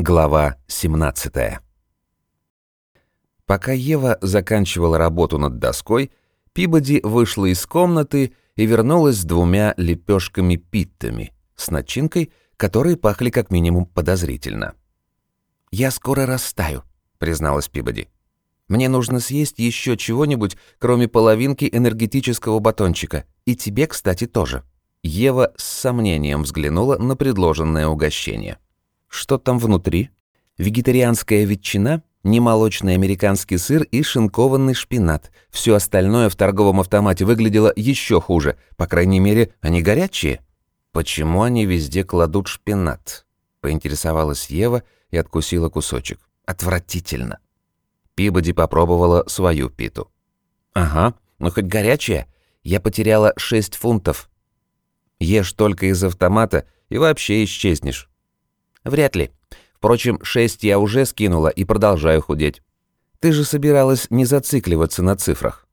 Глава 17 Пока Ева заканчивала работу над доской, Пибоди вышла из комнаты и вернулась с двумя лепешками-питтами с начинкой, которые пахли как минимум подозрительно. «Я скоро растаю», — призналась Пибоди. «Мне нужно съесть еще чего-нибудь, кроме половинки энергетического батончика. И тебе, кстати, тоже». Ева с сомнением взглянула на предложенное угощение. «Что там внутри? Вегетарианская ветчина, немолочный американский сыр и шинкованный шпинат. Все остальное в торговом автомате выглядело еще хуже. По крайней мере, они горячие». «Почему они везде кладут шпинат?» — поинтересовалась Ева и откусила кусочек. «Отвратительно». Пибоди попробовала свою питу. «Ага, ну хоть горячая. Я потеряла 6 фунтов. Ешь только из автомата и вообще исчезнешь». «Вряд ли. Впрочем, 6 я уже скинула и продолжаю худеть. Ты же собиралась не зацикливаться на цифрах.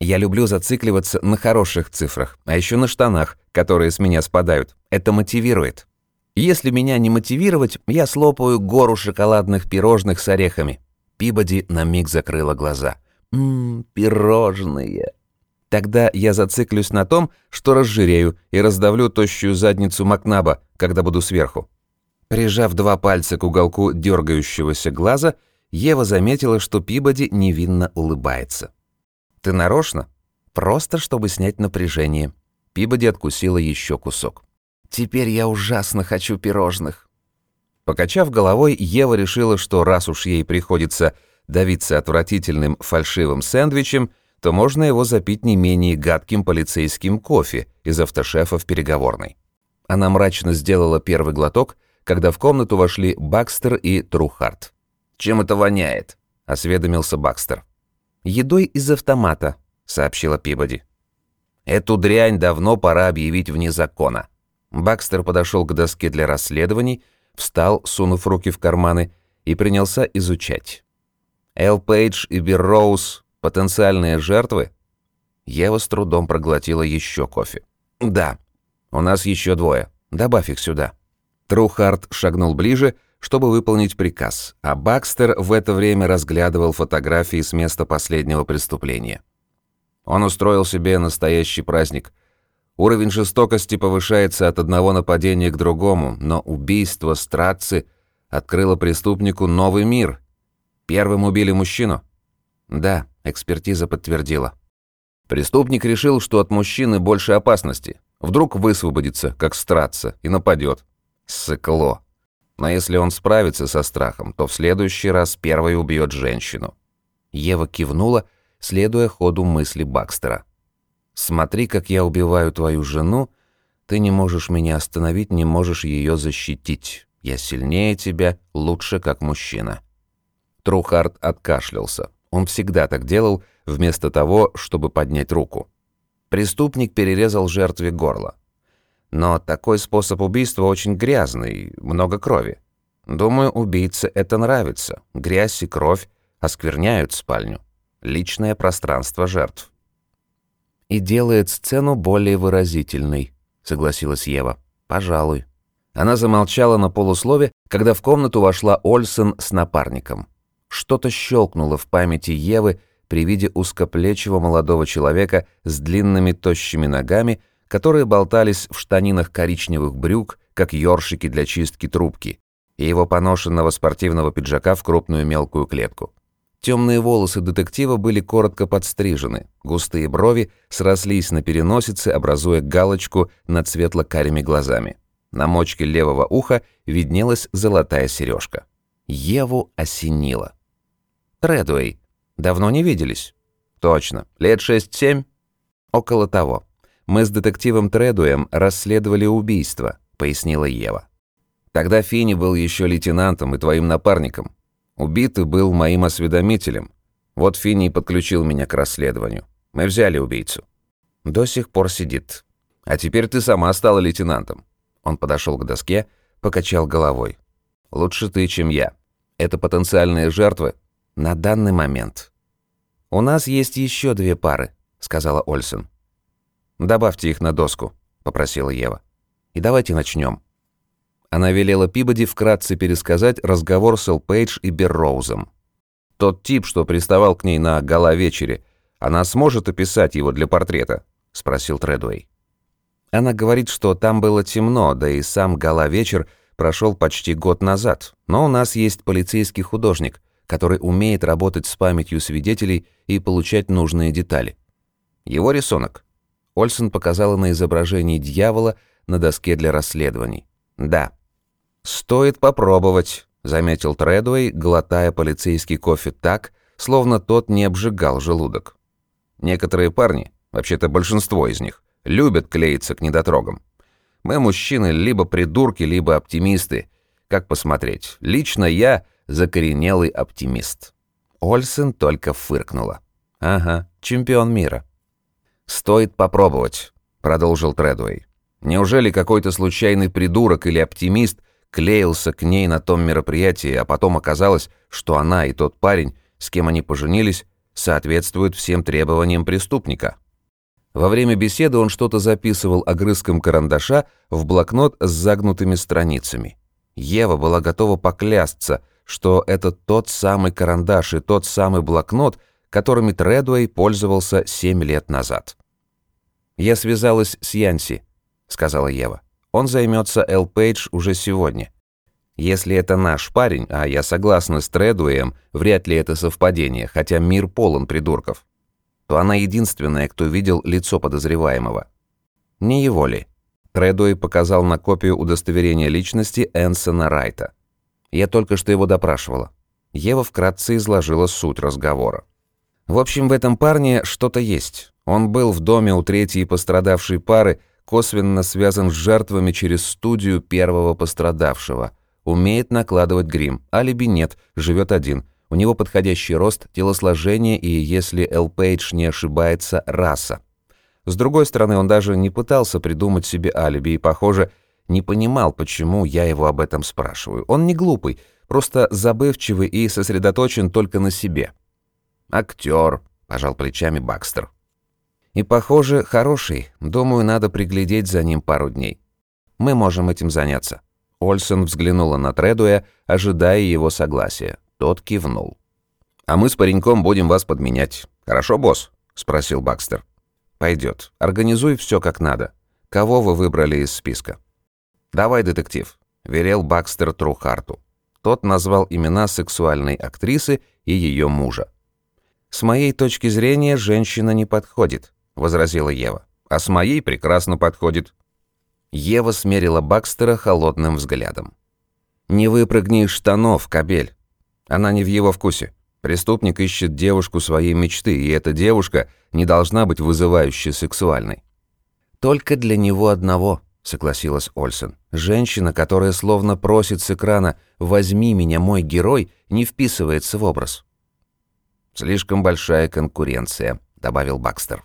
Я люблю зацикливаться на хороших цифрах, а еще на штанах, которые с меня спадают. Это мотивирует. Если меня не мотивировать, я слопаю гору шоколадных пирожных с орехами. Пибоди на миг закрыла глаза. Ммм, пирожные. Тогда я зациклюсь на том, что разжирею и раздавлю тощую задницу Макнаба, когда буду сверху. Прижав два пальца к уголку дергающегося глаза, Ева заметила, что Пибоди невинно улыбается. «Ты нарочно?» «Просто, чтобы снять напряжение». Пибоди откусила еще кусок. «Теперь я ужасно хочу пирожных». Покачав головой, Ева решила, что раз уж ей приходится давиться отвратительным фальшивым сэндвичем, то можно его запить не менее гадким полицейским кофе из автошефа в переговорной. Она мрачно сделала первый глоток, когда в комнату вошли Бакстер и Трухарт. «Чем это воняет?» — осведомился Бакстер. «Едой из автомата», — сообщила Пибоди. «Эту дрянь давно пора объявить вне закона». Бакстер подошел к доске для расследований, встал, сунув руки в карманы, и принялся изучать. Эл Пейдж и Берроуз — потенциальные жертвы? Ева с трудом проглотила еще кофе. «Да, у нас еще двое. Добавь их сюда». Трухард шагнул ближе — чтобы выполнить приказ, а Бакстер в это время разглядывал фотографии с места последнего преступления. Он устроил себе настоящий праздник. Уровень жестокости повышается от одного нападения к другому, но убийство Страци открыло преступнику новый мир. Первым убили мужчину? Да, экспертиза подтвердила. Преступник решил, что от мужчины больше опасности. Вдруг высвободится, как Страца, и нападет. Сыкло. Но если он справится со страхом, то в следующий раз первой убьет женщину. Ева кивнула, следуя ходу мысли Бакстера. «Смотри, как я убиваю твою жену. Ты не можешь меня остановить, не можешь ее защитить. Я сильнее тебя, лучше как мужчина». Трухард откашлялся. Он всегда так делал, вместо того, чтобы поднять руку. Преступник перерезал жертве горло. Но такой способ убийства очень грязный, много крови. Думаю, убийце это нравится. Грязь и кровь оскверняют спальню. Личное пространство жертв. «И делает сцену более выразительной», — согласилась Ева. «Пожалуй». Она замолчала на полуслове, когда в комнату вошла Ольсен с напарником. Что-то щелкнуло в памяти Евы при виде узкоплечего молодого человека с длинными тощими ногами, которые болтались в штанинах коричневых брюк, как ёршики для чистки трубки, и его поношенного спортивного пиджака в крупную мелкую клетку. Темные волосы детектива были коротко подстрижены, густые брови срослись на переносице, образуя галочку над светло-карими глазами. На мочке левого уха виднелась золотая сережка. Еву осенило. «Тредуэй. Давно не виделись?» «Точно. Лет шесть-семь?» «Около того. Мы с детективом Тредуем расследовали убийство», — пояснила Ева. «Тогда Фини был еще лейтенантом и твоим напарником. Убитый был моим осведомителем. Вот Фини подключил меня к расследованию. Мы взяли убийцу. До сих пор сидит. А теперь ты сама стала лейтенантом». Он подошел к доске, покачал головой. «Лучше ты, чем я. Это потенциальные жертвы на данный момент». «У нас есть еще две пары», — сказала Ольсен. «Добавьте их на доску», — попросила Ева. «И давайте начнем». Она велела Пибоди вкратце пересказать разговор с Эл Пейдж и Берроузом. Тот тип, что приставал к ней на гала-вечере, она сможет описать его для портрета? спросил Тредуэй. Она говорит, что там было темно, да и сам гала-вечер прошел почти год назад. Но у нас есть полицейский художник, который умеет работать с памятью свидетелей и получать нужные детали. Его рисунок. Ольсон показала на изображении дьявола на доске для расследований. Да. Стоит попробовать, заметил Тредуэй, глотая полицейский кофе так, словно тот не обжигал желудок. Некоторые парни, вообще-то большинство из них, любят клеиться к недотрогам. Мы, мужчины, либо придурки, либо оптимисты. Как посмотреть? Лично я закоренелый оптимист. Ольсен только фыркнула. Ага, чемпион мира. Стоит попробовать, продолжил Тредуэй. Неужели какой-то случайный придурок или оптимист клеился к ней на том мероприятии, а потом оказалось, что она и тот парень, с кем они поженились, соответствуют всем требованиям преступника? Во время беседы он что-то записывал огрызком карандаша в блокнот с загнутыми страницами. Ева была готова поклясться, что это тот самый карандаш и тот самый блокнот, которыми Тредуэй пользовался семь лет назад. «Я связалась с Янси», — сказала Ева. «Он займется Эл Пейдж уже сегодня. Если это наш парень, а я согласна с Тредуэем, вряд ли это совпадение, хотя мир полон придурков то она единственная, кто видел лицо подозреваемого. Не его ли? Тредуэй показал на копию удостоверения личности Энсона Райта. Я только что его допрашивала. Ева вкратце изложила суть разговора. В общем, в этом парне что-то есть. Он был в доме у третьей пострадавшей пары, косвенно связан с жертвами через студию первого пострадавшего. Умеет накладывать грим. Алиби нет, живет один – у него подходящий рост, телосложение и, если Эл Пейдж не ошибается, раса. С другой стороны, он даже не пытался придумать себе алиби и, похоже, не понимал, почему я его об этом спрашиваю. Он не глупый, просто забывчивый и сосредоточен только на себе. «Актер», — пожал плечами Бакстер. «И, похоже, хороший. Думаю, надо приглядеть за ним пару дней. Мы можем этим заняться». Ольсен взглянула на Тредуя, ожидая его согласия. Тот кивнул. «А мы с пареньком будем вас подменять. Хорошо, босс?» — спросил Бакстер. «Пойдет. Организуй все как надо. Кого вы выбрали из списка?» «Давай, детектив», — велел Бакстер Трухарту. Тот назвал имена сексуальной актрисы и ее мужа. «С моей точки зрения, женщина не подходит», — возразила Ева. «А с моей прекрасно подходит». Ева смерила Бакстера холодным взглядом. «Не выпрыгни из штанов, кабель. Она не в его вкусе. Преступник ищет девушку своей мечты, и эта девушка не должна быть вызывающей сексуальной. «Только для него одного», — согласилась Ольсен. «Женщина, которая словно просит с экрана «возьми меня, мой герой», не вписывается в образ». «Слишком большая конкуренция», — добавил Бакстер.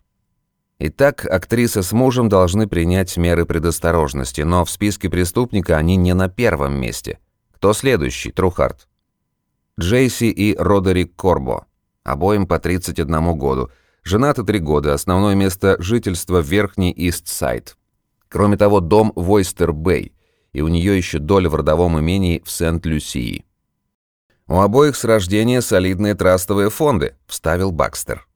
Итак, актриса с мужем должны принять меры предосторожности, но в списке преступника они не на первом месте. Кто следующий, Трухарт? Джейси и Родерик Корбо. Обоим по 31 году. Женаты три года, основное место жительства – Верхний Ист-Сайд. Кроме того, дом в Ойстер-Бэй, и у нее еще доля в родовом имении в Сент-Люсии. «У обоих с рождения солидные трастовые фонды», – вставил Бакстер.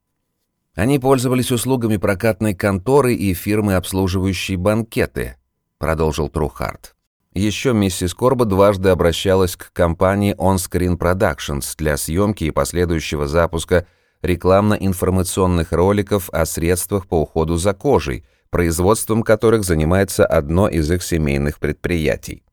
Они пользовались услугами прокатной конторы и фирмы, обслуживающей банкеты, продолжил Трухарт. Еще миссис Корба дважды обращалась к компании On Screen Productions для съемки и последующего запуска рекламно-информационных роликов о средствах по уходу за кожей, производством которых занимается одно из их семейных предприятий.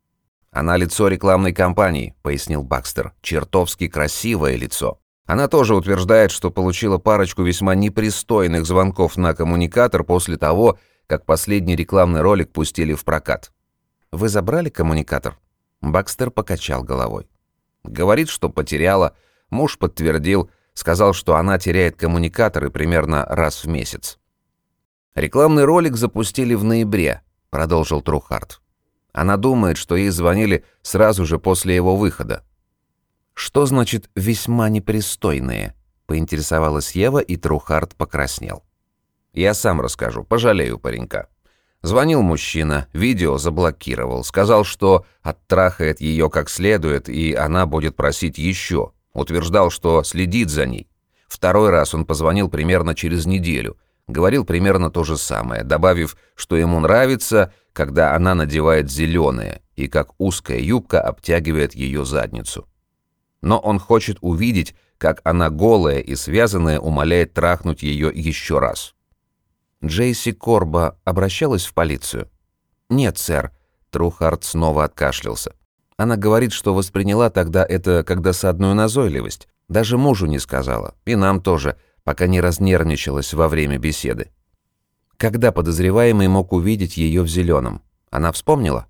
«Она лицо рекламной кампании», — пояснил Бакстер. «Чертовски красивое лицо». Она тоже утверждает, что получила парочку весьма непристойных звонков на коммуникатор после того, как последний рекламный ролик пустили в прокат. Вы забрали коммуникатор?» Бакстер покачал головой. «Говорит, что потеряла. Муж подтвердил, сказал, что она теряет коммуникаторы примерно раз в месяц». «Рекламный ролик запустили в ноябре», — продолжил Трухарт. «Она думает, что ей звонили сразу же после его выхода». «Что значит «весьма непристойные»?» — поинтересовалась Ева, и Трухарт покраснел. «Я сам расскажу, пожалею паренька». Звонил мужчина, видео заблокировал, сказал, что оттрахает ее как следует, и она будет просить еще. Утверждал, что следит за ней. Второй раз он позвонил примерно через неделю. Говорил примерно то же самое, добавив, что ему нравится, когда она надевает зеленое, и как узкая юбка обтягивает ее задницу. Но он хочет увидеть, как она голая и связанная умоляет трахнуть ее еще раз. Джейси Корба обращалась в полицию? Нет, сэр. Трухард снова откашлялся. Она говорит, что восприняла тогда это как досадную назойливость. Даже мужу не сказала. И нам тоже, пока не разнервничалась во время беседы. Когда подозреваемый мог увидеть ее в зеленом? Она вспомнила?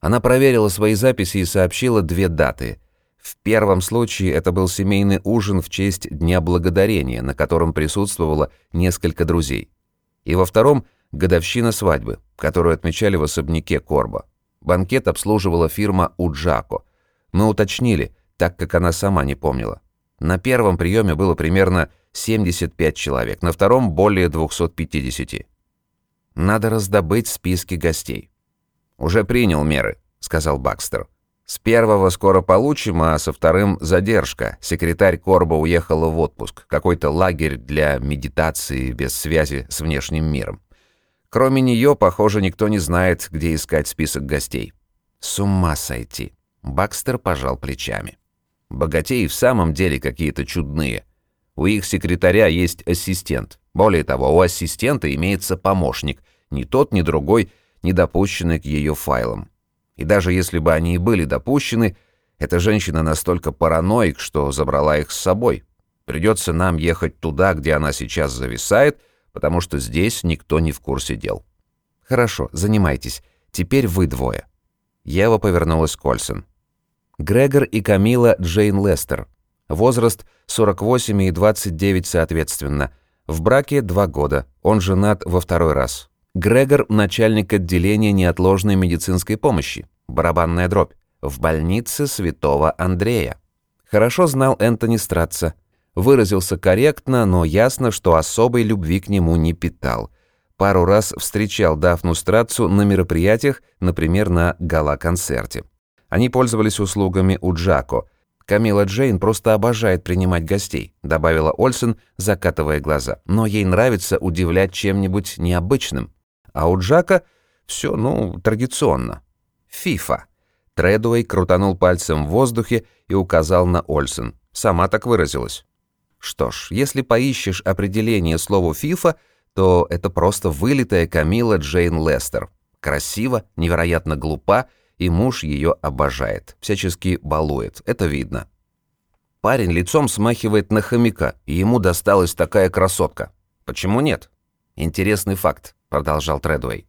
Она проверила свои записи и сообщила две даты. В первом случае это был семейный ужин в честь Дня Благодарения, на котором присутствовало несколько друзей. И во втором – годовщина свадьбы, которую отмечали в особняке Корба. Банкет обслуживала фирма «Уджако». Мы уточнили, так как она сама не помнила. На первом приеме было примерно 75 человек, на втором – более 250. Надо раздобыть списки гостей. «Уже принял меры», — сказал Бакстер. «С первого скоро получим, а со вторым задержка. Секретарь Корба уехала в отпуск. Какой-то лагерь для медитации без связи с внешним миром. Кроме нее, похоже, никто не знает, где искать список гостей». «С ума сойти!» Бакстер пожал плечами. «Богатеи в самом деле какие-то чудные. У их секретаря есть ассистент. Более того, у ассистента имеется помощник. Ни тот, ни другой не допущены к ее файлам. И даже если бы они и были допущены, эта женщина настолько параноик, что забрала их с собой. Придется нам ехать туда, где она сейчас зависает, потому что здесь никто не в курсе дел. Хорошо, занимайтесь. Теперь вы двое. Ева повернулась к Ольсен. Грегор и Камила Джейн Лестер. Возраст 48 и 29 соответственно. В браке два года. Он женат во второй раз. Грегор – начальник отделения неотложной медицинской помощи. Барабанная дробь. В больнице Святого Андрея. Хорошо знал Энтони Стратца. Выразился корректно, но ясно, что особой любви к нему не питал. Пару раз встречал Дафну Страцу на мероприятиях, например, на гала-концерте. Они пользовались услугами у Джако – Камила Джейн просто обожает принимать гостей», — добавила Ольсен, закатывая глаза. «Но ей нравится удивлять чем-нибудь необычным. А у Джака все, ну, традиционно. Фифа». Тредуэй крутанул пальцем в воздухе и указал на Ольсен. Сама так выразилась. Что ж, если поищешь определение слову «фифа», то это просто вылитая Камила Джейн Лестер. Красиво, невероятно глупа и муж ее обожает, всячески балует, это видно. Парень лицом смахивает на хомяка, и ему досталась такая красотка. Почему нет? Интересный факт, продолжал Тредуэй.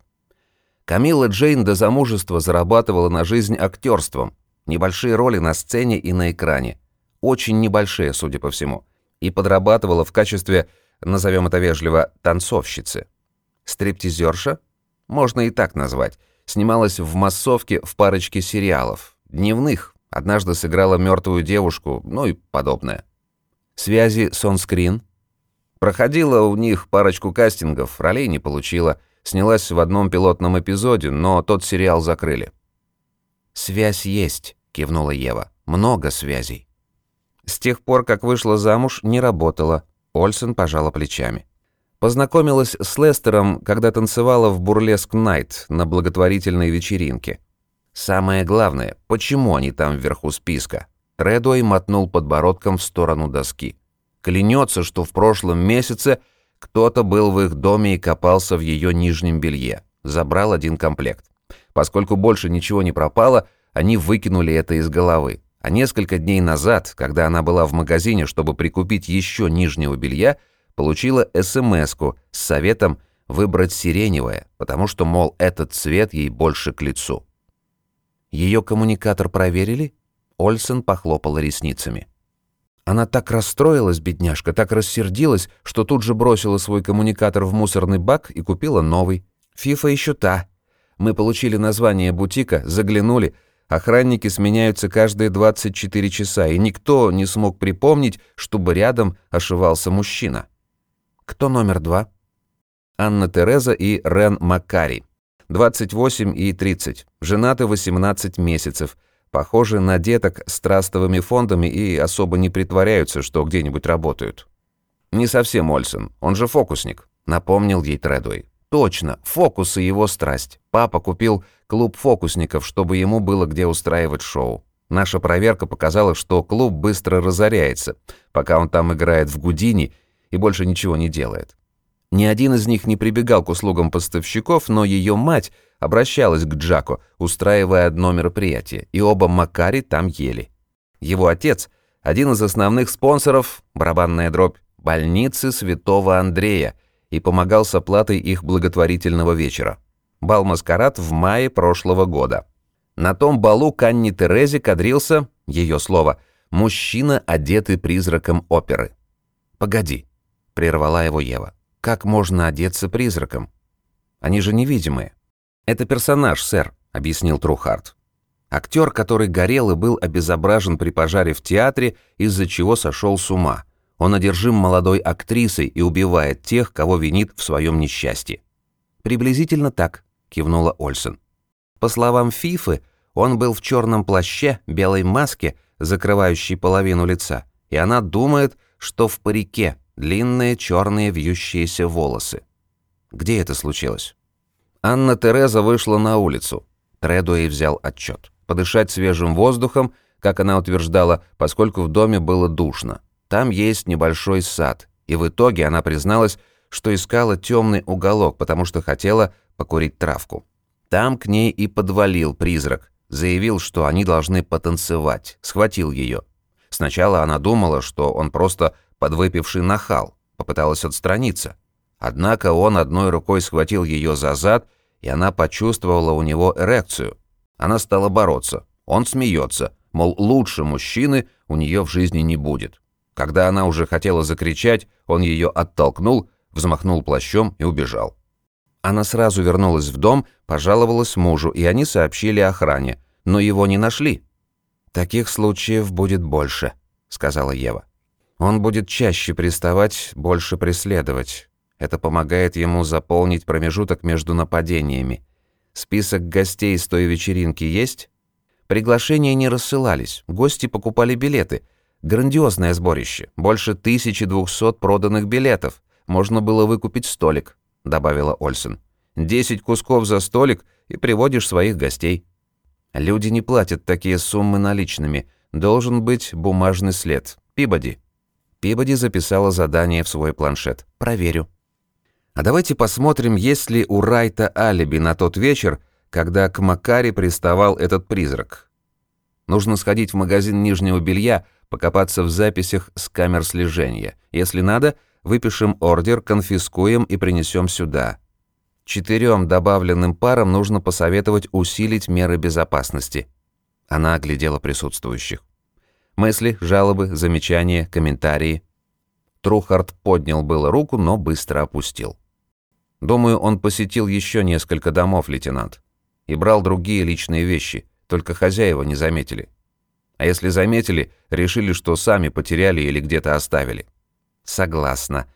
Камила Джейн до замужества зарабатывала на жизнь актерством, небольшие роли на сцене и на экране, очень небольшие, судя по всему, и подрабатывала в качестве, назовем это вежливо, танцовщицы. Стриптизерша? Можно и так назвать Снималась в массовке в парочке сериалов. Дневных. Однажды сыграла мертвую девушку, ну и подобное. Связи Сонскрин. Проходила у них парочку кастингов, ролей не получила. Снялась в одном пилотном эпизоде, но тот сериал закрыли. «Связь есть», — кивнула Ева. «Много связей». С тех пор, как вышла замуж, не работала. Ольсен пожала плечами. Познакомилась с Лестером, когда танцевала в Бурлеск Найт на благотворительной вечеринке. Самое главное, почему они там вверху списка? Тредуэй мотнул подбородком в сторону доски. Клянется, что в прошлом месяце кто-то был в их доме и копался в ее нижнем белье. Забрал один комплект. Поскольку больше ничего не пропало, они выкинули это из головы. А несколько дней назад, когда она была в магазине, чтобы прикупить еще нижнего белья, получила смс с советом выбрать сиреневое, потому что, мол, этот цвет ей больше к лицу. Ее коммуникатор проверили? Ольсен похлопала ресницами. Она так расстроилась, бедняжка, так рассердилась, что тут же бросила свой коммуникатор в мусорный бак и купила новый. Фифа еще та. Мы получили название бутика, заглянули. Охранники сменяются каждые 24 часа, и никто не смог припомнить, чтобы рядом ошивался мужчина. Кто номер два? Анна Тереза и Рен Маккари. 28 и 30. Женаты 18 месяцев. Похожи на деток с трастовыми фондами и особо не притворяются, что где-нибудь работают. Не совсем Ольсен, он же фокусник, напомнил ей Тредуэй. Точно, фокусы его страсть. Папа купил клуб фокусников, чтобы ему было где устраивать шоу. Наша проверка показала, что клуб быстро разоряется, пока он там играет в Гудини и больше ничего не делает. Ни один из них не прибегал к услугам поставщиков, но ее мать обращалась к Джако, устраивая одно мероприятие, и оба Макари там ели. Его отец – один из основных спонсоров, барабанная дробь, больницы Святого Андрея, и помогал с оплатой их благотворительного вечера. Бал-маскарад в мае прошлого года. На том балу к Анне Терезе кадрился, ее слово, мужчина, одетый призраком оперы. «Погоди», — прервала его Ева. Как можно одеться призраком? Они же невидимые. Это персонаж, сэр, объяснил Трухарт. Актер, который горел и был обезображен при пожаре в театре, из-за чего сошел с ума. Он одержим молодой актрисой и убивает тех, кого винит в своем несчастье. Приблизительно так, кивнула Ольсен. По словам Фифы, он был в черном плаще, белой маске, закрывающей половину лица, и она думает, что в парике, длинные черные вьющиеся волосы. Где это случилось? Анна Тереза вышла на улицу. Тредуэй взял отчет. Подышать свежим воздухом, как она утверждала, поскольку в доме было душно. Там есть небольшой сад, и в итоге она призналась, что искала темный уголок, потому что хотела покурить травку. Там к ней и подвалил призрак, заявил, что они должны потанцевать, схватил ее. Сначала она думала, что он просто подвыпивший нахал, попыталась отстраниться. Однако он одной рукой схватил ее за зад, и она почувствовала у него эрекцию. Она стала бороться. Он смеется, мол, лучше мужчины у нее в жизни не будет. Когда она уже хотела закричать, он ее оттолкнул, взмахнул плащом и убежал. Она сразу вернулась в дом, пожаловалась мужу, и они сообщили охране, но его не нашли. «Таких случаев будет больше», — сказала Ева. Он будет чаще приставать, больше преследовать. Это помогает ему заполнить промежуток между нападениями. Список гостей с той вечеринки есть? Приглашения не рассылались, гости покупали билеты. Грандиозное сборище, больше 1200 проданных билетов. Можно было выкупить столик, добавила Ольсен. 10 кусков за столик и приводишь своих гостей. Люди не платят такие суммы наличными. Должен быть бумажный след. Пибоди. Пибоди записала задание в свой планшет. «Проверю». А давайте посмотрим, есть ли у Райта алиби на тот вечер, когда к Макаре приставал этот призрак. Нужно сходить в магазин нижнего белья, покопаться в записях с камер слежения. Если надо, выпишем ордер, конфискуем и принесем сюда. Четырем добавленным парам нужно посоветовать усилить меры безопасности. Она оглядела присутствующих. Мысли, жалобы, замечания, комментарии. Трухард поднял было руку, но быстро опустил. Думаю, он посетил еще несколько домов, лейтенант. И брал другие личные вещи, только хозяева не заметили. А если заметили, решили, что сами потеряли или где-то оставили. Согласна.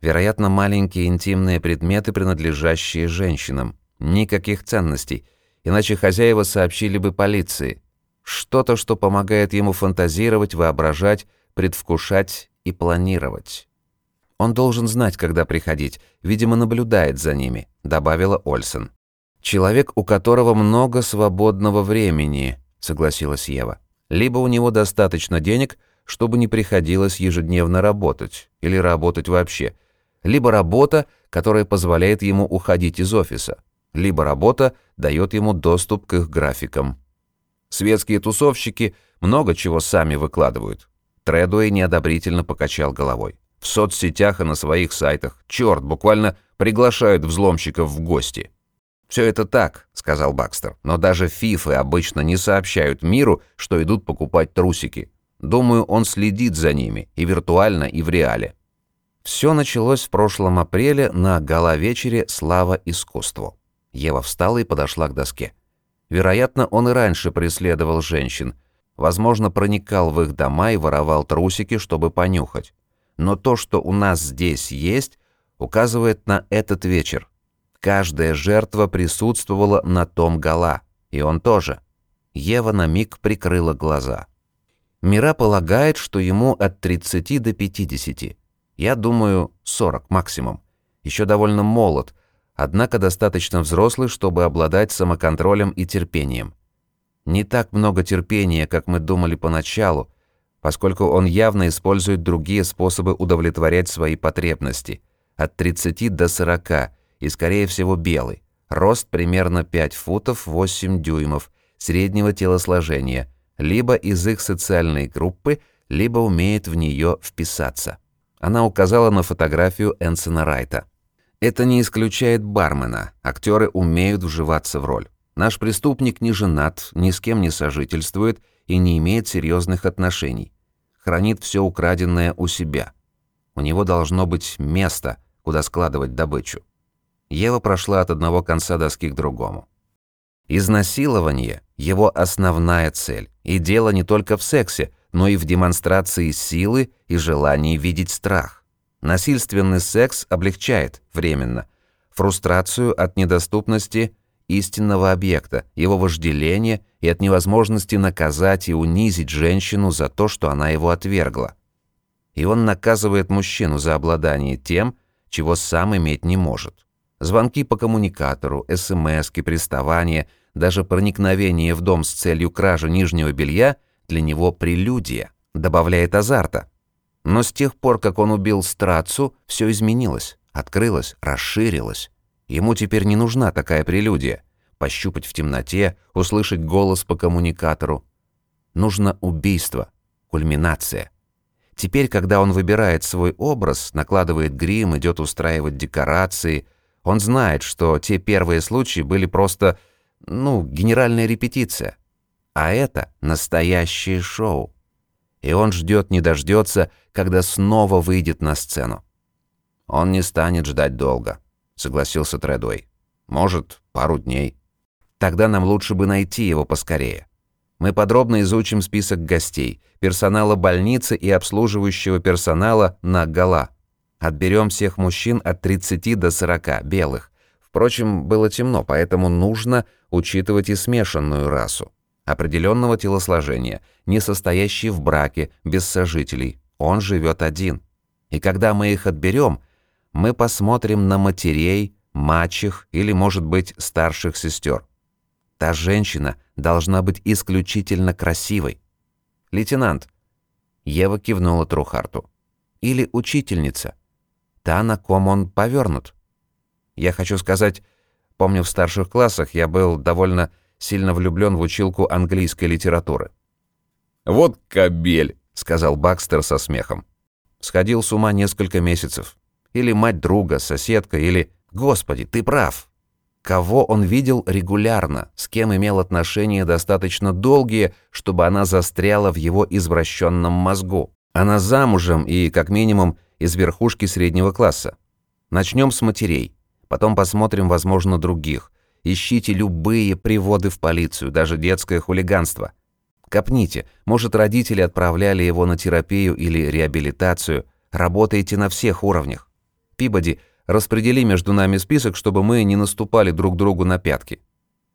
Вероятно, маленькие интимные предметы, принадлежащие женщинам. Никаких ценностей, иначе хозяева сообщили бы полиции. Что-то, что помогает ему фантазировать, воображать, предвкушать и планировать. Он должен знать, когда приходить, видимо, наблюдает за ними, добавила Ольсен. Человек, у которого много свободного времени, согласилась Ева. Либо у него достаточно денег, чтобы не приходилось ежедневно работать, или работать вообще, либо работа, которая позволяет ему уходить из офиса, либо работа дает ему доступ к их графикам. Светские тусовщики много чего сами выкладывают. Тредуэй неодобрительно покачал головой. В соцсетях и на своих сайтах. Черт, буквально приглашают взломщиков в гости. «Все это так», — сказал Бакстер, «но даже фифы обычно не сообщают миру, что идут покупать трусики. Думаю, он следит за ними и виртуально, и в реале». Все началось в прошлом апреле на гала-вечере «Слава искусству». Ева встала и подошла к доске. Вероятно, он и раньше преследовал женщин. Возможно, проникал в их дома и воровал трусики, чтобы понюхать. Но то, что у нас здесь есть, указывает на этот вечер. Каждая жертва присутствовала на том гола, и он тоже. Ева на миг прикрыла глаза. Мира полагает, что ему от 30 до 50. Я думаю, 40 максимум. Еще довольно молод, однако достаточно взрослый, чтобы обладать самоконтролем и терпением. Не так много терпения, как мы думали поначалу, поскольку он явно использует другие способы удовлетворять свои потребности. От 30 до 40 и, скорее всего, белый. Рост примерно 5 футов 8 дюймов, среднего телосложения, либо из их социальной группы, либо умеет в нее вписаться. Она указала на фотографию Энсона Райта. Это не исключает бармена. Актеры умеют вживаться в роль. Наш преступник не женат, ни с кем не сожительствует и не имеет серьезных отношений. Хранит все украденное у себя. У него должно быть место, куда складывать добычу. Ева прошла от одного конца доски к другому. Изнасилование – его основная цель. И дело не только в сексе, но и в демонстрации силы и желании видеть страх. Насильственный секс облегчает, временно, фрустрацию от недоступности истинного объекта, его вожделения и от невозможности наказать и унизить женщину за то, что она его отвергла. И он наказывает мужчину за обладание тем, чего сам иметь не может. Звонки по коммуникатору, СМСки, приставания, даже проникновение в дом с целью кражи нижнего белья для него прелюдия, добавляет азарта. Но с тех пор, как он убил Страцу, все изменилось, открылось, расширилось. Ему теперь не нужна такая прелюдия. Пощупать в темноте, услышать голос по коммуникатору. Нужно убийство, кульминация. Теперь, когда он выбирает свой образ, накладывает грим, идет устраивать декорации – он знает, что те первые случаи были просто, ну, генеральная репетиция. А это настоящее шоу. И он ждет не дождется, когда снова выйдет на сцену. Он не станет ждать долго, согласился Тредуэй. Может, пару дней. Тогда нам лучше бы найти его поскорее. Мы подробно изучим список гостей, персонала больницы и обслуживающего персонала на Гала. Отберем всех мужчин от 30 до 40, белых. Впрочем, было темно, поэтому нужно учитывать и смешанную расу. Определенного телосложения, не состоящий в браке, без сожителей. Он живет один. И когда мы их отберем, мы посмотрим на матерей, мачех или, может быть, старших сестер. Та женщина должна быть исключительно красивой. Лейтенант. Ева кивнула Трухарту. Или учительница та, на ком он повернут. Я хочу сказать, помню в старших классах я был довольно сильно влюблен в училку английской литературы. «Вот кобель», — сказал Бакстер со смехом. Сходил с ума несколько месяцев. Или мать друга, соседка, или... Господи, ты прав. Кого он видел регулярно, с кем имел отношения достаточно долгие, чтобы она застряла в его извращенном мозгу. Она замужем и, как минимум, из верхушки среднего класса. Начнем с матерей, потом посмотрим, возможно, других. Ищите любые приводы в полицию, даже детское хулиганство. Копните, может, родители отправляли его на терапию или реабилитацию. Работаете на всех уровнях. Пибоди, распредели между нами список, чтобы мы не наступали друг другу на пятки.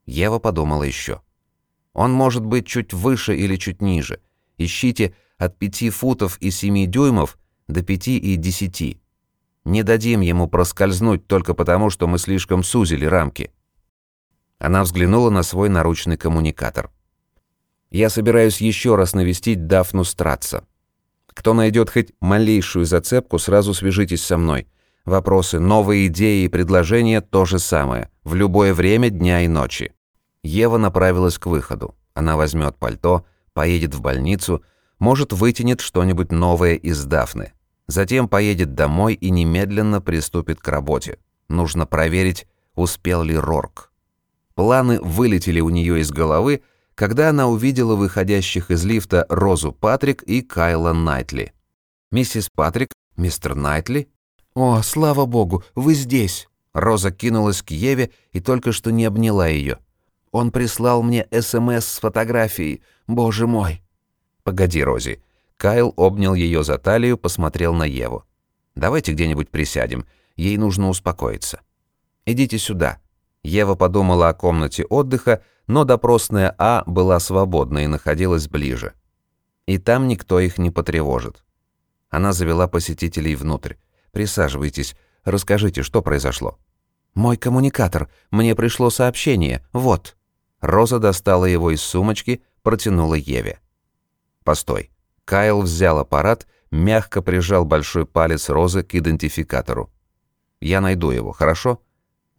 Ева подумала еще. Он может быть чуть выше или чуть ниже. Ищите от 5 футов и 7 дюймов до пяти и десяти. Не дадим ему проскользнуть только потому, что мы слишком сузили рамки. Она взглянула на свой наручный коммуникатор. Я собираюсь еще раз навестить Дафну Стратца. Кто найдет хоть малейшую зацепку, сразу свяжитесь со мной. Вопросы, новые идеи и предложения – то же самое. В любое время дня и ночи. Ева направилась к выходу. Она возьмет пальто, поедет в больницу, может, вытянет что-нибудь новое из Дафны. Затем поедет домой и немедленно приступит к работе. Нужно проверить, успел ли Рорк. Планы вылетели у нее из головы, когда она увидела выходящих из лифта Розу Патрик и Кайла Найтли. «Миссис Патрик? Мистер Найтли?» «О, слава богу, вы здесь!» Роза кинулась к Еве и только что не обняла ее. «Он прислал мне СМС с фотографией. Боже мой!» «Погоди, Рози, Кайл обнял ее за талию, посмотрел на Еву. «Давайте где-нибудь присядем. Ей нужно успокоиться». Идите сюда». Ева подумала о комнате отдыха, но допросная А была свободна и находилась ближе. И там никто их не потревожит. Она завела посетителей внутрь. «Присаживайтесь, расскажите, что произошло». «Мой коммуникатор. Мне пришло сообщение. Вот». Роза достала его из сумочки, протянула Еве. «Постой». Кайл взял аппарат, мягко прижал большой палец Розы к идентификатору. «Я найду его, хорошо?»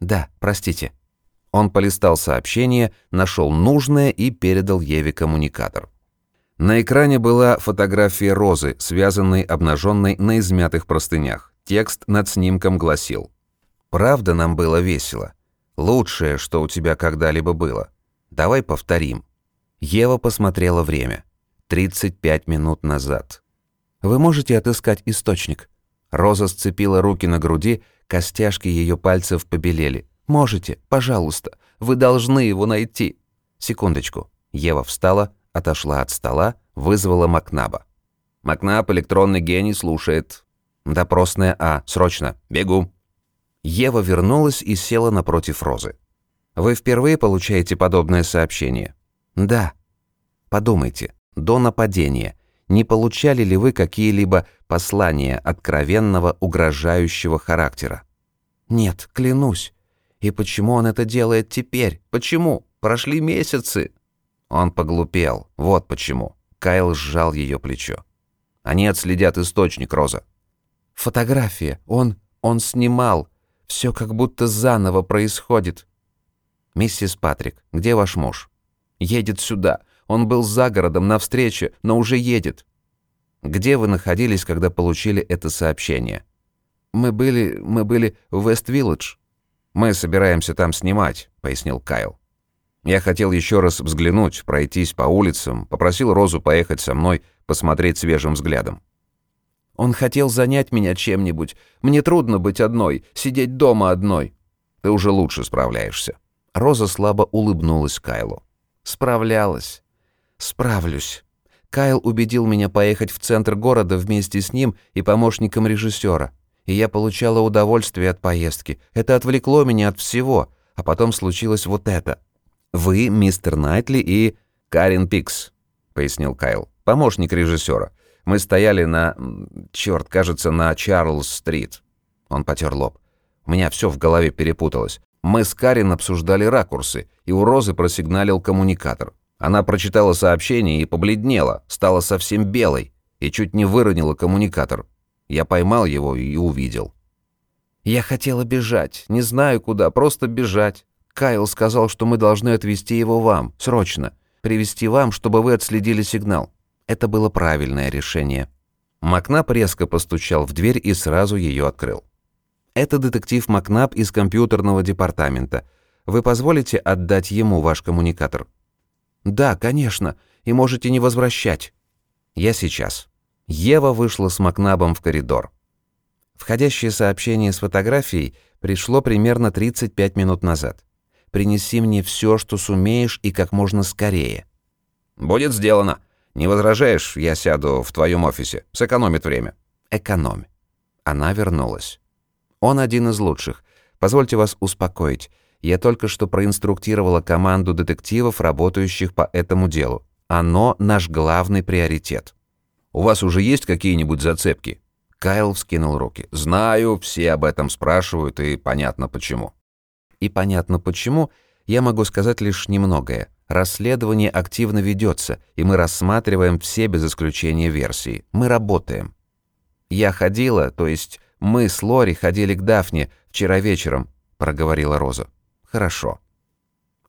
«Да, простите». Он полистал сообщение, нашел нужное и передал Еве коммуникатор. На экране была фотография Розы, связанной обнаженной на измятых простынях. Текст над снимком гласил «Правда нам было весело. Лучшее, что у тебя когда-либо было. Давай повторим». Ева посмотрела время. 35 минут назад. «Вы можете отыскать источник?» Роза сцепила руки на груди, костяшки ее пальцев побелели. Можете, пожалуйста. Вы должны его найти. Секундочку. Ева встала, отошла от стола, вызвала Макнаба. Макнаб, электронный гений, слушает. Допросная А. Срочно. Бегу. Ева вернулась и села напротив Розы. Вы впервые получаете подобное сообщение? Да. Подумайте, до нападения не получали ли вы какие-либо послания откровенного угрожающего характера? Нет, клянусь. И почему он это делает теперь? Почему? Прошли месяцы. Он поглупел. Вот почему. Кайл сжал ее плечо. Они отследят источник, Роза. Фотография. Он... он снимал. Все как будто заново происходит. Миссис Патрик, где ваш муж? Едет сюда. Он был за городом на встрече, но уже едет. Где вы находились, когда получили это сообщение? Мы были... мы были в Вест-Виллидж. «Мы собираемся там снимать», — пояснил Кайл. Я хотел еще раз взглянуть, пройтись по улицам, попросил Розу поехать со мной, посмотреть свежим взглядом. Он хотел занять меня чем-нибудь. Мне трудно быть одной, сидеть дома одной. Ты уже лучше справляешься. Роза слабо улыбнулась Кайлу. Справлялась. Справлюсь. Кайл убедил меня поехать в центр города вместе с ним и помощником режиссера и я получала удовольствие от поездки. Это отвлекло меня от всего. А потом случилось вот это. Вы, мистер Найтли и Карин Пикс, пояснил Кайл, помощник режиссера. Мы стояли на... Черт, кажется, на Чарльз-стрит. Он потер лоб. У меня все в голове перепуталось. Мы с Карин обсуждали ракурсы, и у Розы просигналил коммуникатор. Она прочитала сообщение и побледнела, стала совсем белой и чуть не выронила коммуникатор. Я поймал его и увидел. Я хотела бежать, не знаю куда, просто бежать. Кайл сказал, что мы должны отвезти его вам, срочно. Привезти вам, чтобы вы отследили сигнал. Это было правильное решение. Макнап резко постучал в дверь и сразу ее открыл. Это детектив Макнап из компьютерного департамента. Вы позволите отдать ему ваш коммуникатор? Да, конечно, и можете не возвращать. Я сейчас. Ева вышла с Макнабом в коридор. Входящее сообщение с фотографией пришло примерно 35 минут назад. «Принеси мне все, что сумеешь, и как можно скорее». «Будет сделано. Не возражаешь, я сяду в твоем офисе. Сэкономит время». «Экономь». Она вернулась. «Он один из лучших. Позвольте вас успокоить. Я только что проинструктировала команду детективов, работающих по этому делу. Оно наш главный приоритет». У вас уже есть какие-нибудь зацепки?» Кайл вскинул руки. «Знаю, все об этом спрашивают, и понятно почему». «И понятно почему, я могу сказать лишь немногое. Расследование активно ведется, и мы рассматриваем все без исключения версии. Мы работаем». «Я ходила, то есть мы с Лори ходили к Дафне вчера вечером», — проговорила Роза. «Хорошо».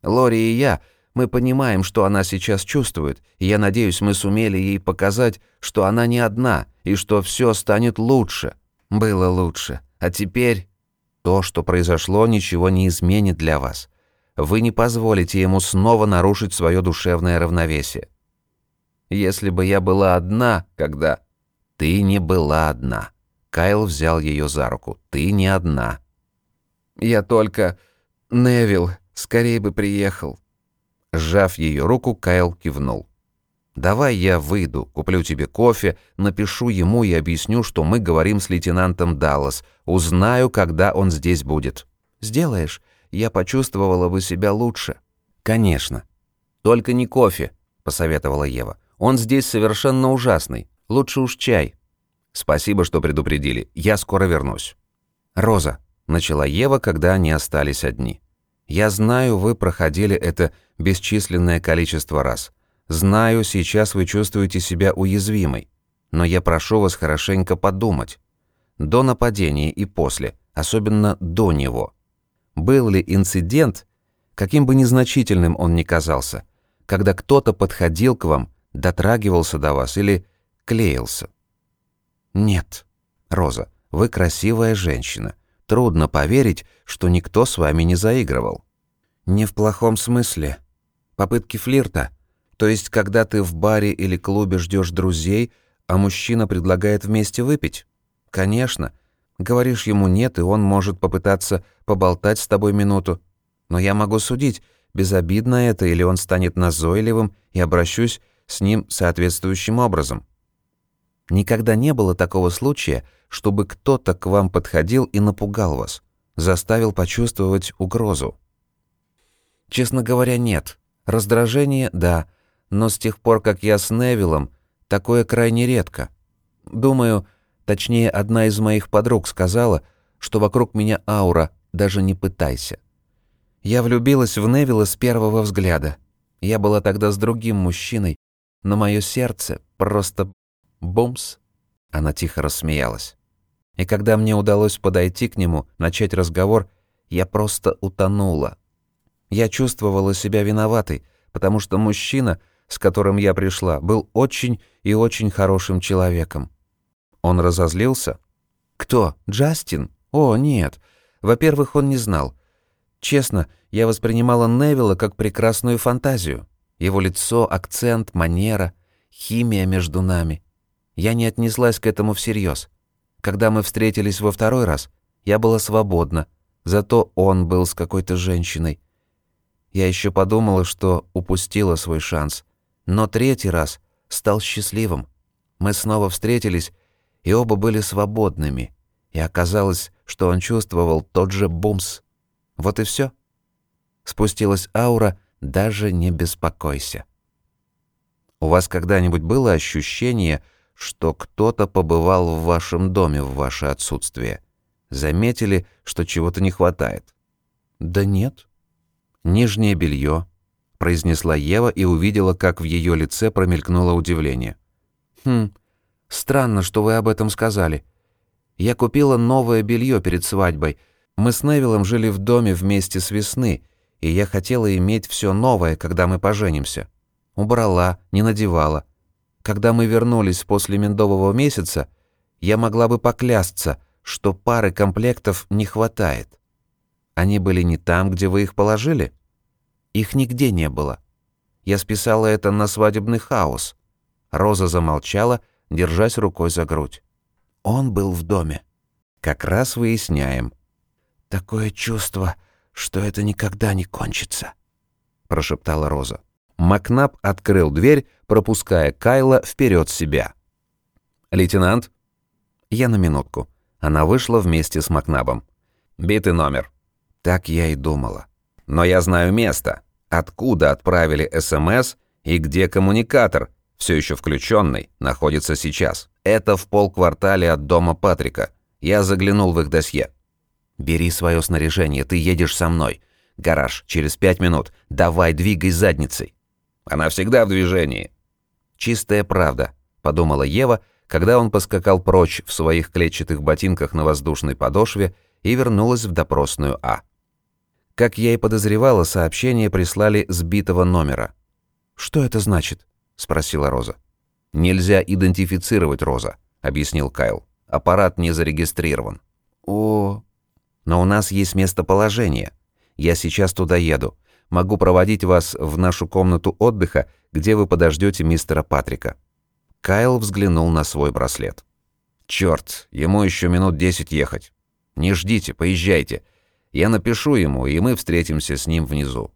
«Лори и я мы понимаем, что она сейчас чувствует, и я надеюсь, мы сумели ей показать, что она не одна, и что все станет лучше. Было лучше. А теперь... То, что произошло, ничего не изменит для вас. Вы не позволите ему снова нарушить свое душевное равновесие. Если бы я была одна, когда... Ты не была одна. Кайл взял ее за руку. Ты не одна. Я только... Невил, скорее бы приехал. Сжав ее руку, Кайл кивнул. «Давай я выйду, куплю тебе кофе, напишу ему и объясню, что мы говорим с лейтенантом Даллас. Узнаю, когда он здесь будет». сделаешь, я почувствовала бы себя лучше». «Конечно. Только не кофе», — посоветовала Ева. «Он здесь совершенно ужасный. Лучше уж чай». «Спасибо, что предупредили. Я скоро вернусь». «Роза», — начала Ева, когда они остались одни. «Я знаю, вы проходили это бесчисленное количество раз. Знаю, сейчас вы чувствуете себя уязвимой. Но я прошу вас хорошенько подумать. До нападения и после, особенно до него. Был ли инцидент, каким бы незначительным он ни казался, когда кто-то подходил к вам, дотрагивался до вас или клеился? Нет. Роза, вы красивая женщина. Трудно поверить, что никто с вами не заигрывал. Не в плохом смысле. Попытки флирта. То есть, когда ты в баре или клубе ждешь друзей, а мужчина предлагает вместе выпить? Конечно. Говоришь ему «нет», и он может попытаться поболтать с тобой минуту. Но я могу судить, безобидно это или он станет назойливым, и обращусь с ним соответствующим образом. Никогда не было такого случая, чтобы кто-то к вам подходил и напугал вас, заставил почувствовать угрозу. Честно говоря, нет. Раздражение – да, но с тех пор, как я с Невилом, такое крайне редко. Думаю, точнее, одна из моих подруг сказала, что вокруг меня аура, даже не пытайся. Я влюбилась в Невилла с первого взгляда. Я была тогда с другим мужчиной, но мое сердце просто бумс. Она тихо рассмеялась. И когда мне удалось подойти к нему, начать разговор, я просто утонула. Я чувствовала себя виноватой, потому что мужчина, с которым я пришла, был очень и очень хорошим человеком. Он разозлился? Кто? Джастин? О, нет. Во-первых, он не знал. Честно, я воспринимала Невилла как прекрасную фантазию. Его лицо, акцент, манера, химия между нами. Я не отнеслась к этому всерьез. Когда мы встретились во второй раз, я была свободна, зато он был с какой-то женщиной. Я еще подумала, что упустила свой шанс. Но третий раз стал счастливым. Мы снова встретились, и оба были свободными. И оказалось, что он чувствовал тот же бумс. Вот и все. Спустилась аура «Даже не беспокойся». У вас когда-нибудь было ощущение, что кто-то побывал в вашем доме в ваше отсутствие? Заметили, что чего-то не хватает? Да нет. Нижнее белье, произнесла Ева и увидела, как в ее лице промелькнуло удивление. Хм, странно, что вы об этом сказали. Я купила новое белье перед свадьбой. Мы с Невилом жили в доме вместе с весны, и я хотела иметь все новое, когда мы поженимся. Убрала, не надевала. Когда мы вернулись после медового месяца, я могла бы поклясться, что пары комплектов не хватает. Они были не там, где вы их положили? Их нигде не было. Я списала это на свадебный хаос. Роза замолчала, держась рукой за грудь. Он был в доме. Как раз выясняем. Такое чувство, что это никогда не кончится, прошептала Роза. Макнаб открыл дверь, пропуская Кайла вперед себя. «Лейтенант?» «Я на минутку». Она вышла вместе с Макнабом. «Битый номер». Так я и думала. «Но я знаю место. Откуда отправили СМС и где коммуникатор, все еще включенный, находится сейчас. Это в полквартале от дома Патрика. Я заглянул в их досье». «Бери свое снаряжение, ты едешь со мной. Гараж, через пять минут. Давай, двигай задницей». Она всегда в движении». «Чистая правда», — подумала Ева, когда он поскакал прочь в своих клетчатых ботинках на воздушной подошве и вернулась в допросную А. Как я и подозревала, сообщение прислали с битого номера. «Что это значит?» — спросила Роза. «Нельзя идентифицировать Роза», — объяснил Кайл. «Аппарат не зарегистрирован». «О...» «Но у нас есть местоположение. Я сейчас туда еду могу проводить вас в нашу комнату отдыха, где вы подождете мистера Патрика». Кайл взглянул на свой браслет. «Чёрт, ему еще минут десять ехать. Не ждите, поезжайте. Я напишу ему, и мы встретимся с ним внизу.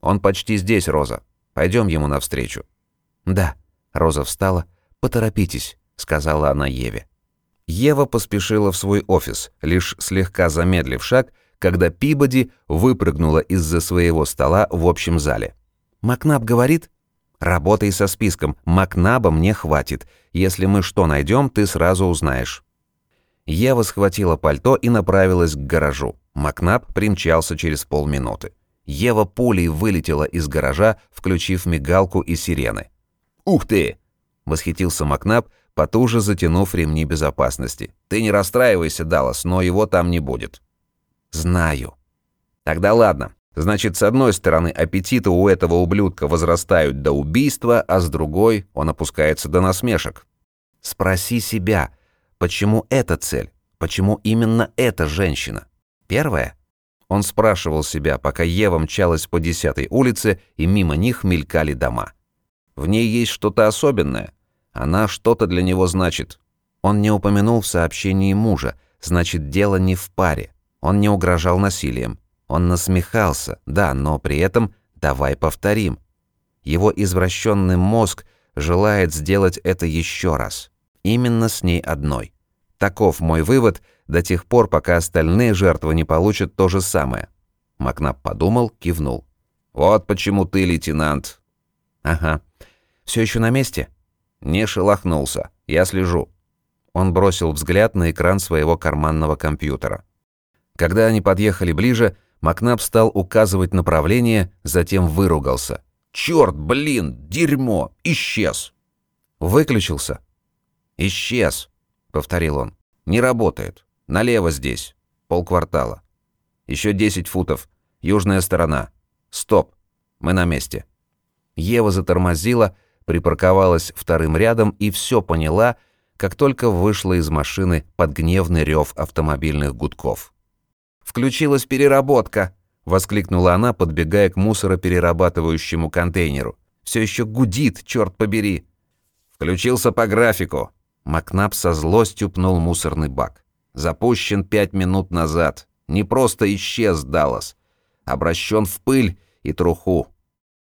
Он почти здесь, Роза. Пойдем ему навстречу». «Да». Роза встала. «Поторопитесь», — сказала она Еве. Ева поспешила в свой офис, лишь слегка замедлив шаг, когда Пибоди выпрыгнула из-за своего стола в общем зале. «Макнаб говорит?» «Работай со списком. Макнаба мне хватит. Если мы что найдем, ты сразу узнаешь». Ева схватила пальто и направилась к гаражу. Макнаб примчался через полминуты. Ева пулей вылетела из гаража, включив мигалку и сирены. «Ух ты!» — восхитился Макнаб, потуже затянув ремни безопасности. «Ты не расстраивайся, Даллас, но его там не будет». «Знаю». «Тогда ладно. Значит, с одной стороны, аппетиты у этого ублюдка возрастают до убийства, а с другой он опускается до насмешек. Спроси себя, почему эта цель? Почему именно эта женщина? Первое. Он спрашивал себя, пока Ева мчалась по десятой улице, и мимо них мелькали дома. В ней есть что-то особенное. Она что-то для него значит. Он не упомянул в сообщении мужа, значит, дело не в паре. Он не угрожал насилием. Он насмехался, да, но при этом «давай повторим». Его извращенный мозг желает сделать это еще раз. Именно с ней одной. Таков мой вывод до тех пор, пока остальные жертвы не получат то же самое. Макнап подумал, кивнул. «Вот почему ты, лейтенант». «Ага. Все еще на месте?» «Не шелохнулся. Я слежу». Он бросил взгляд на экран своего карманного компьютера. Когда они подъехали ближе, Макнаб стал указывать направление, затем выругался. «Чёрт, блин, дерьмо! Исчез!» «Выключился?» «Исчез», — повторил он. «Не работает. Налево здесь. Полквартала. Еще 10 футов. Южная сторона. Стоп. Мы на месте». Ева затормозила, припарковалась вторым рядом и все поняла, как только вышла из машины под гневный рев автомобильных гудков. «Включилась переработка!» — воскликнула она, подбегая к мусороперерабатывающему контейнеру. «Все еще гудит, черт побери!» «Включился по графику!» Макнап со злостью пнул мусорный бак. «Запущен пять минут назад. Не просто исчез Даллас. Обращен в пыль и труху.